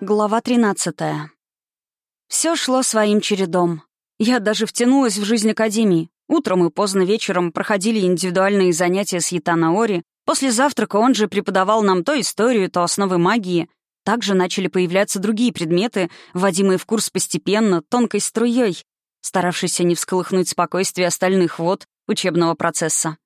Глава 13. Все шло своим чередом. Я даже втянулась в жизнь Академии. Утром и поздно вечером проходили индивидуальные занятия с Ятанаори. После завтрака он же преподавал нам то историю, то основы магии. Также начали появляться другие предметы, вводимые в курс постепенно, тонкой струей, старавшиеся не всколыхнуть спокойствие остальных вод учебного процесса.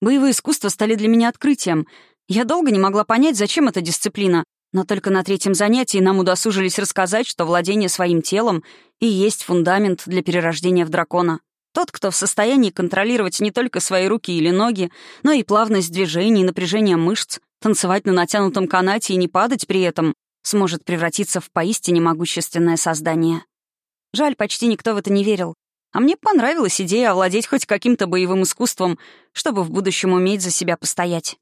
Боевые искусства стали для меня открытием. Я долго не могла понять, зачем эта дисциплина, но только на третьем занятии нам удосужились рассказать, что владение своим телом и есть фундамент для перерождения в дракона. Тот, кто в состоянии контролировать не только свои руки или ноги, но и плавность движений напряжение мышц, танцевать на натянутом канате и не падать при этом, сможет превратиться в поистине могущественное создание. Жаль, почти никто в это не верил. А мне понравилась идея овладеть хоть каким-то боевым искусством, чтобы в будущем уметь за себя постоять.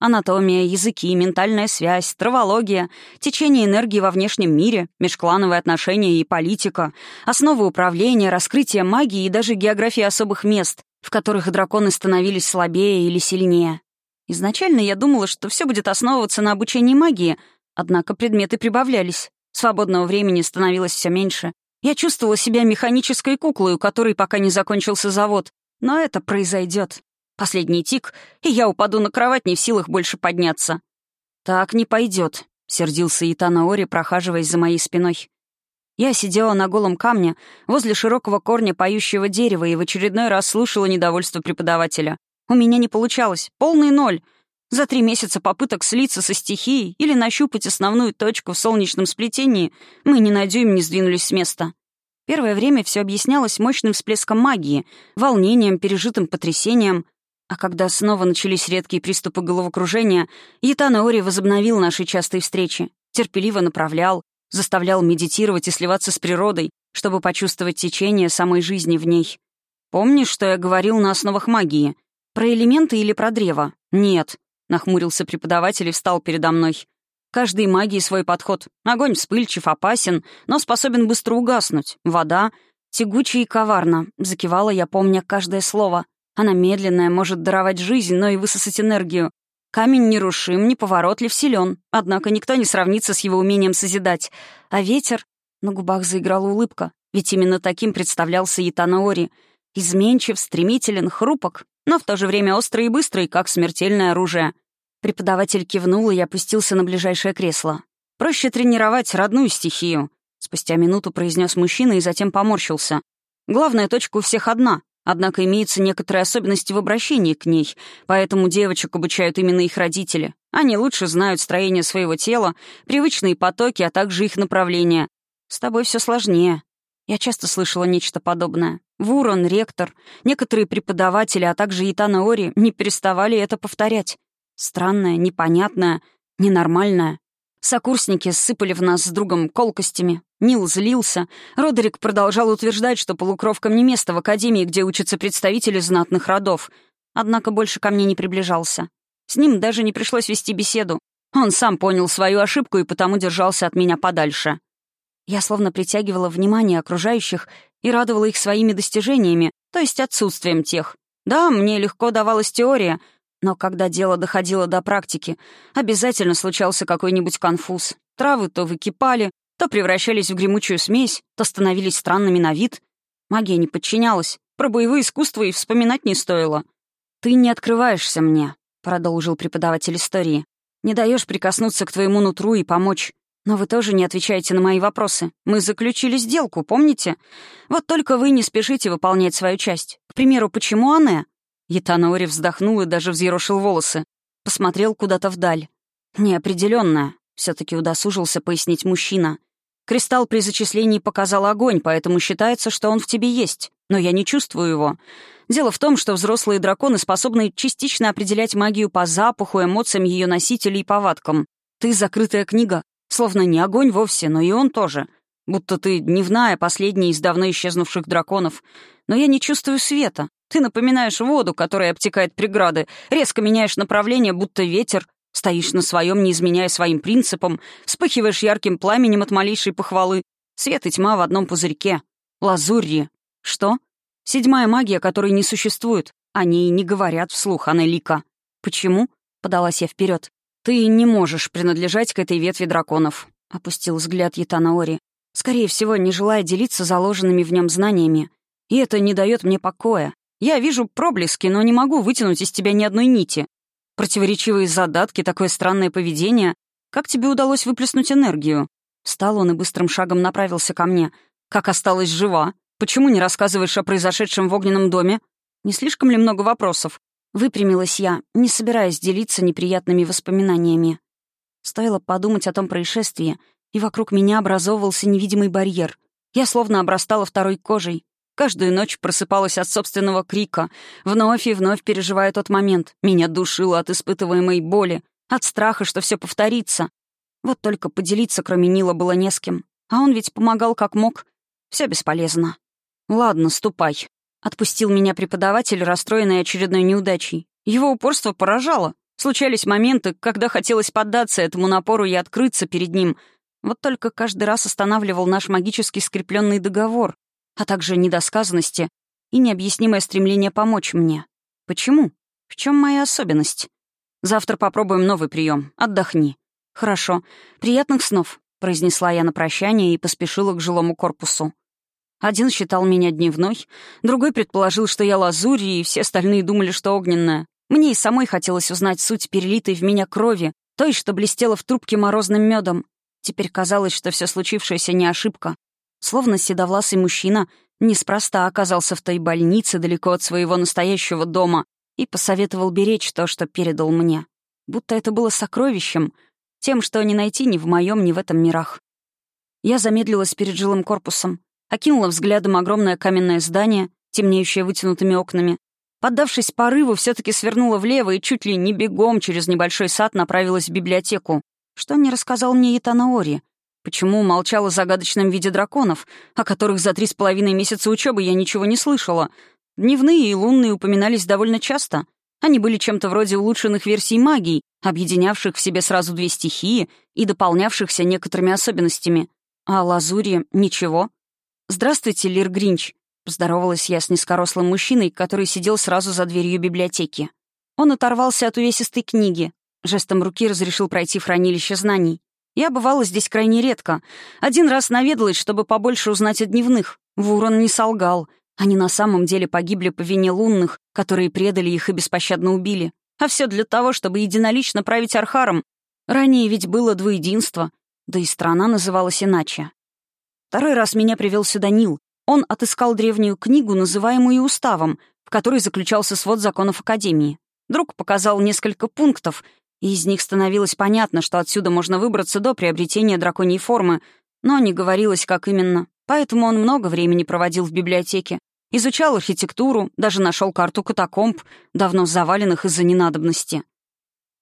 Анатомия, языки, ментальная связь, травология, течение энергии во внешнем мире, межклановые отношения и политика, основы управления, раскрытие магии и даже география особых мест, в которых драконы становились слабее или сильнее. Изначально я думала, что все будет основываться на обучении магии, однако предметы прибавлялись. Свободного времени становилось все меньше. Я чувствовала себя механической куклой, у которой пока не закончился завод. Но это произойдет. Последний тик, и я упаду на кровать, не в силах больше подняться. «Так не пойдет, сердился Итана Ори, прохаживаясь за моей спиной. Я сидела на голом камне возле широкого корня поющего дерева и в очередной раз слушала недовольство преподавателя. У меня не получалось. Полный ноль. За три месяца попыток слиться со стихией или нащупать основную точку в солнечном сплетении мы ни на дюйм не сдвинулись с места. Первое время все объяснялось мощным всплеском магии, волнением, пережитым потрясением — а когда снова начались редкие приступы головокружения, Ятана Ори возобновил наши частые встречи, терпеливо направлял, заставлял медитировать и сливаться с природой, чтобы почувствовать течение самой жизни в ней. «Помнишь, что я говорил на основах магии? Про элементы или про древо?» «Нет», — нахмурился преподаватель и встал передо мной. «Каждой магии свой подход. Огонь вспыльчив, опасен, но способен быстро угаснуть. Вода — тягучая и коварна», — закивала я, помня каждое слово. Она медленная, может даровать жизнь, но и высосать энергию. Камень нерушим, неповоротлив, силен, однако никто не сравнится с его умением созидать. А ветер... На губах заиграла улыбка, ведь именно таким представлялся Итанаори. Изменчив, стремителен, хрупок, но в то же время острый и быстрый, как смертельное оружие. Преподаватель кивнул и опустился на ближайшее кресло. «Проще тренировать родную стихию», — спустя минуту произнес мужчина и затем поморщился. «Главная точка у всех одна Однако имеются некоторые особенности в обращении к ней, поэтому девочек обучают именно их родители. Они лучше знают строение своего тела, привычные потоки, а также их направления. С тобой все сложнее. Я часто слышала нечто подобное. Вурон, ректор, некоторые преподаватели, а также Итана Ори не переставали это повторять. Странное, непонятное, ненормальное. Сокурсники сыпали в нас с другом колкостями. Нил злился. Родерик продолжал утверждать, что полукровкам не место в академии, где учатся представители знатных родов. Однако больше ко мне не приближался. С ним даже не пришлось вести беседу. Он сам понял свою ошибку и потому держался от меня подальше. Я словно притягивала внимание окружающих и радовала их своими достижениями, то есть отсутствием тех. Да, мне легко давалась теория — но когда дело доходило до практики, обязательно случался какой-нибудь конфуз. Травы то выкипали, то превращались в гремучую смесь, то становились странными на вид. Магия не подчинялась. Про боевые искусства и вспоминать не стоило. «Ты не открываешься мне», — продолжил преподаватель истории. «Не даешь прикоснуться к твоему нутру и помочь. Но вы тоже не отвечаете на мои вопросы. Мы заключили сделку, помните? Вот только вы не спешите выполнять свою часть. К примеру, почему Анне? Ятанаори вздохнул и даже взъерошил волосы. Посмотрел куда-то вдаль. Неопределенно, все таки удосужился пояснить мужчина. «Кристалл при зачислении показал огонь, поэтому считается, что он в тебе есть. Но я не чувствую его. Дело в том, что взрослые драконы способны частично определять магию по запаху, эмоциям ее носителей и повадкам. Ты закрытая книга. Словно не огонь вовсе, но и он тоже. Будто ты дневная, последняя из давно исчезнувших драконов. Но я не чувствую света. Ты напоминаешь воду, которая обтекает преграды, резко меняешь направление, будто ветер, стоишь на своем, не изменяя своим принципам, вспыхиваешь ярким пламенем от малейшей похвалы. Свет и тьма в одном пузырьке. Лазурье. Что? Седьмая магия, которой не существует. Они не говорят вслух, Анелика. Почему? Подалась я вперед. Ты не можешь принадлежать к этой ветви драконов. — опустил взгляд Ятанаори, скорее всего, не желая делиться заложенными в нем знаниями. «И это не дает мне покоя. Я вижу проблески, но не могу вытянуть из тебя ни одной нити. Противоречивые задатки, такое странное поведение. Как тебе удалось выплеснуть энергию?» Встал он и быстрым шагом направился ко мне. «Как осталась жива? Почему не рассказываешь о произошедшем в огненном доме? Не слишком ли много вопросов?» Выпрямилась я, не собираясь делиться неприятными воспоминаниями. Стоило подумать о том происшествии, и вокруг меня образовывался невидимый барьер. Я словно обрастала второй кожей. Каждую ночь просыпалась от собственного крика, вновь и вновь переживая тот момент. Меня душило от испытываемой боли, от страха, что все повторится. Вот только поделиться, кроме Нила, было не с кем. А он ведь помогал как мог. Все бесполезно. «Ладно, ступай», — отпустил меня преподаватель, расстроенный очередной неудачей. Его упорство поражало. Случались моменты, когда хотелось поддаться этому напору и открыться перед ним. Вот только каждый раз останавливал наш магически скрепленный договор, а также недосказанности и необъяснимое стремление помочь мне. Почему? В чем моя особенность? Завтра попробуем новый прием. Отдохни. Хорошо. Приятных снов, произнесла я на прощание и поспешила к жилому корпусу. Один считал меня дневной, другой предположил, что я лазурь, и все остальные думали, что огненная. Мне и самой хотелось узнать суть перелитой в меня крови, той, что блестела в трубке морозным медом. Теперь казалось, что все случившееся не ошибка. Словно седовласый мужчина неспроста оказался в той больнице далеко от своего настоящего дома и посоветовал беречь то, что передал мне. Будто это было сокровищем, тем, что не найти ни в моем, ни в этом мирах. Я замедлилась перед жилым корпусом, окинула взглядом огромное каменное здание, темнеющее вытянутыми окнами. Поддавшись порыву, все таки свернула влево и чуть ли не бегом через небольшой сад направилась в библиотеку. Что не рассказал мне Итанаори? Почему молчал о загадочном виде драконов, о которых за три с половиной месяца учебы я ничего не слышала? Дневные и лунные упоминались довольно часто. Они были чем-то вроде улучшенных версий магии, объединявших в себе сразу две стихии и дополнявшихся некоторыми особенностями. А лазури — ничего. «Здравствуйте, Лир Гринч», — поздоровалась я с низкорослым мужчиной, который сидел сразу за дверью библиотеки. Он оторвался от увесистой книги, жестом руки разрешил пройти в хранилище знаний. Я бывала здесь крайне редко. Один раз наведалась, чтобы побольше узнать о дневных. Вурон не солгал. Они на самом деле погибли по вине лунных, которые предали их и беспощадно убили. А все для того, чтобы единолично править Архаром. Ранее ведь было двоединство, да и страна называлась иначе. Второй раз меня привел сюда Нил. Он отыскал древнюю книгу, называемую уставом, в которой заключался свод законов Академии. Друг показал несколько пунктов, и из них становилось понятно, что отсюда можно выбраться до приобретения драконьей формы, но не говорилось, как именно. Поэтому он много времени проводил в библиотеке. Изучал архитектуру, даже нашел карту катакомб, давно заваленных из-за ненадобности.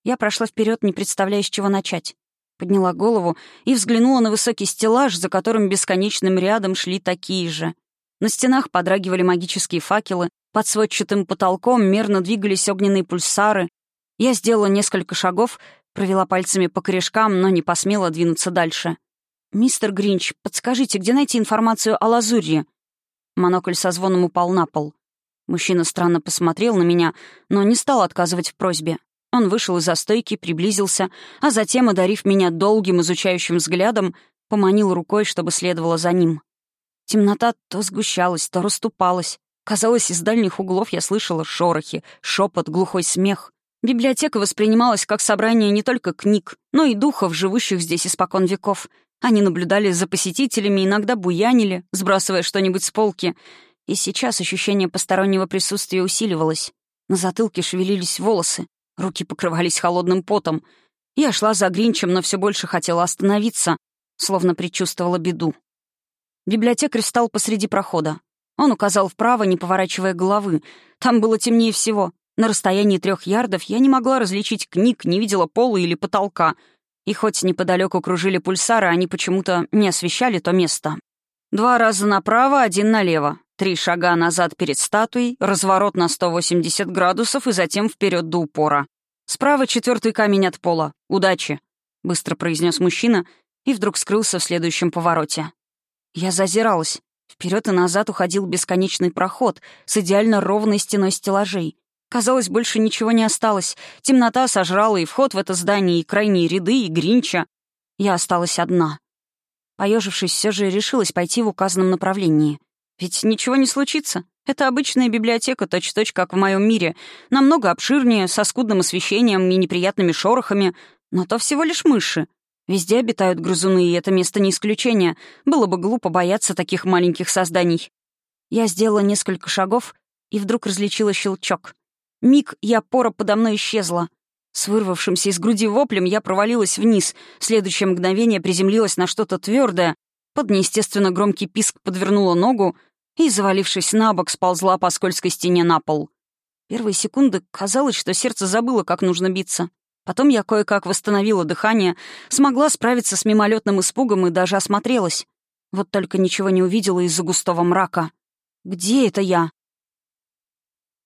Я прошла вперед, не представляя, с чего начать. Подняла голову и взглянула на высокий стеллаж, за которым бесконечным рядом шли такие же. На стенах подрагивали магические факелы, под сводчатым потолком мерно двигались огненные пульсары. Я сделала несколько шагов, провела пальцами по корешкам, но не посмела двинуться дальше. «Мистер Гринч, подскажите, где найти информацию о лазурье?» Монокль со звоном упал на пол. Мужчина странно посмотрел на меня, но не стал отказывать в просьбе. Он вышел из-за стойки, приблизился, а затем, одарив меня долгим изучающим взглядом, поманил рукой, чтобы следовало за ним. Темнота то сгущалась, то расступалась. Казалось, из дальних углов я слышала шорохи, шепот, глухой смех. Библиотека воспринималась как собрание не только книг, но и духов, живущих здесь испокон веков. Они наблюдали за посетителями, иногда буянили, сбрасывая что-нибудь с полки. И сейчас ощущение постороннего присутствия усиливалось. На затылке шевелились волосы. Руки покрывались холодным потом. Я шла за Гринчем, но все больше хотела остановиться, словно предчувствовала беду. Библиотекарь встал посреди прохода. Он указал вправо, не поворачивая головы. Там было темнее всего. На расстоянии трех ярдов я не могла различить книг, не видела пола или потолка. И хоть неподалеку кружили пульсары, они почему-то не освещали то место. Два раза направо, один налево. Три шага назад перед статуей, разворот на 180 градусов и затем вперед до упора. Справа четвертый камень от пола. Удачи!» — быстро произнес мужчина и вдруг скрылся в следующем повороте. Я зазиралась. Вперед и назад уходил бесконечный проход с идеально ровной стеной стеллажей. Казалось, больше ничего не осталось. Темнота сожрала и вход в это здание, и крайние ряды, и Гринча. Я осталась одна. Поежившись, все же решилась пойти в указанном направлении. Ведь ничего не случится. Это обычная библиотека, точь-точь, как в моем мире. Намного обширнее, со скудным освещением и неприятными шорохами. Но то всего лишь мыши. Везде обитают грызуны, и это место не исключение. Было бы глупо бояться таких маленьких созданий. Я сделала несколько шагов и вдруг различила щелчок. Миг, и опора подо мной исчезла. С вырвавшимся из груди воплем я провалилась вниз, следующее мгновение приземлилась на что-то твердое, под неестественно громкий писк подвернула ногу и, завалившись на бок, сползла по скользкой стене на пол. Первые секунды казалось, что сердце забыло, как нужно биться. Потом я кое-как восстановила дыхание, смогла справиться с мимолетным испугом и даже осмотрелась. Вот только ничего не увидела из-за густого мрака. «Где это я?»